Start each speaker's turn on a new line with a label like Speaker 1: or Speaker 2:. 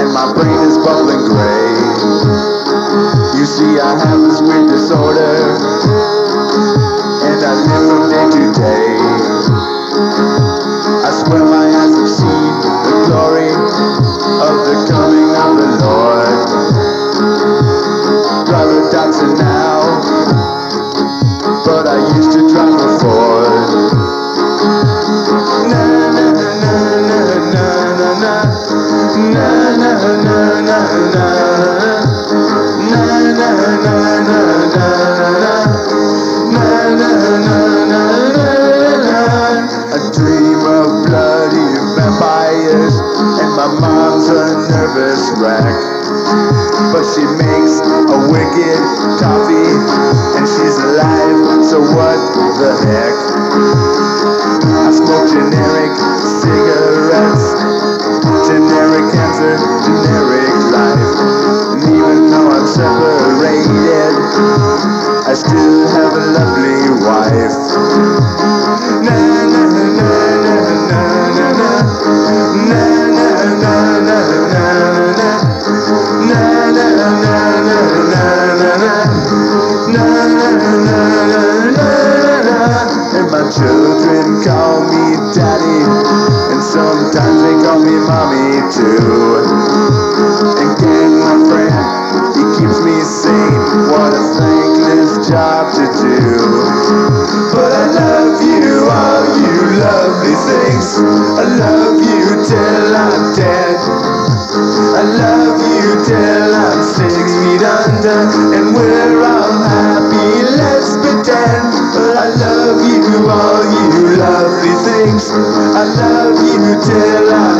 Speaker 1: and my brain is bubbling gray. You see, I have this weird disorder, But she makes a wicked coffee, and she's alive, so what the heck? Children call me daddy and sometimes they call me mommy too and Ken, my friend, he keeps me sane. What a thankless job to do. But I love you, all you lovely things. I love you till I'm dead. I love you till I'm six feet under, and we're love you, all you lovely things. I love you till. I